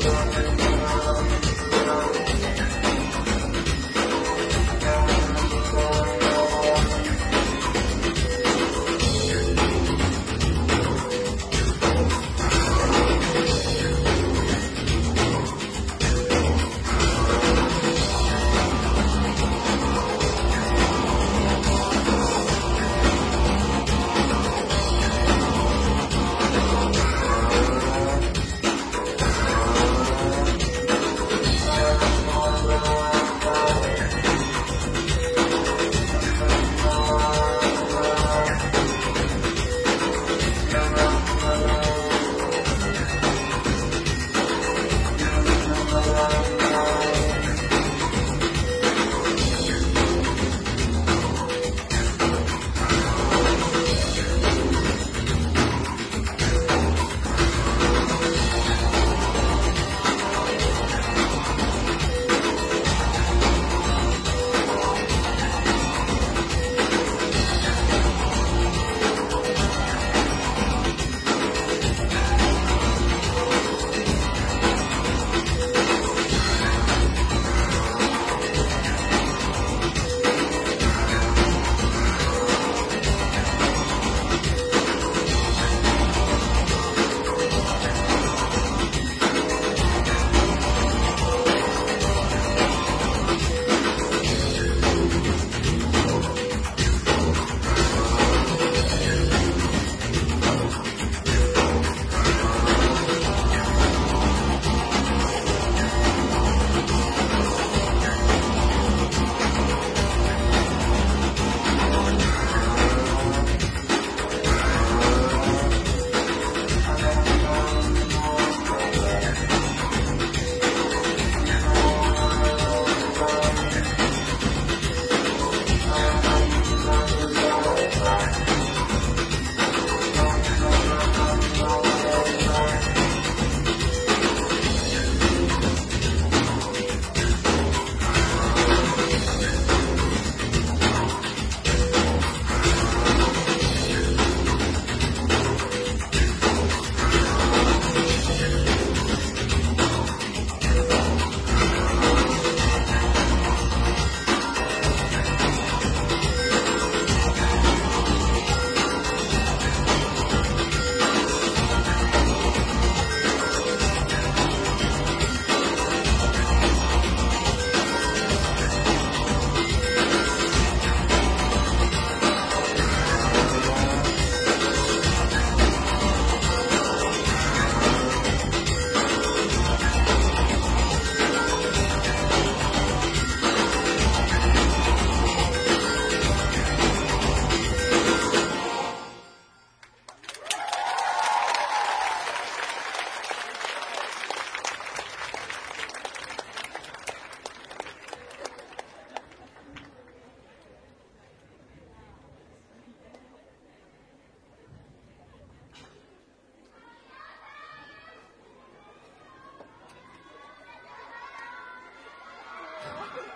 Редактор субтитров А.Семкин Корректор А.Егорова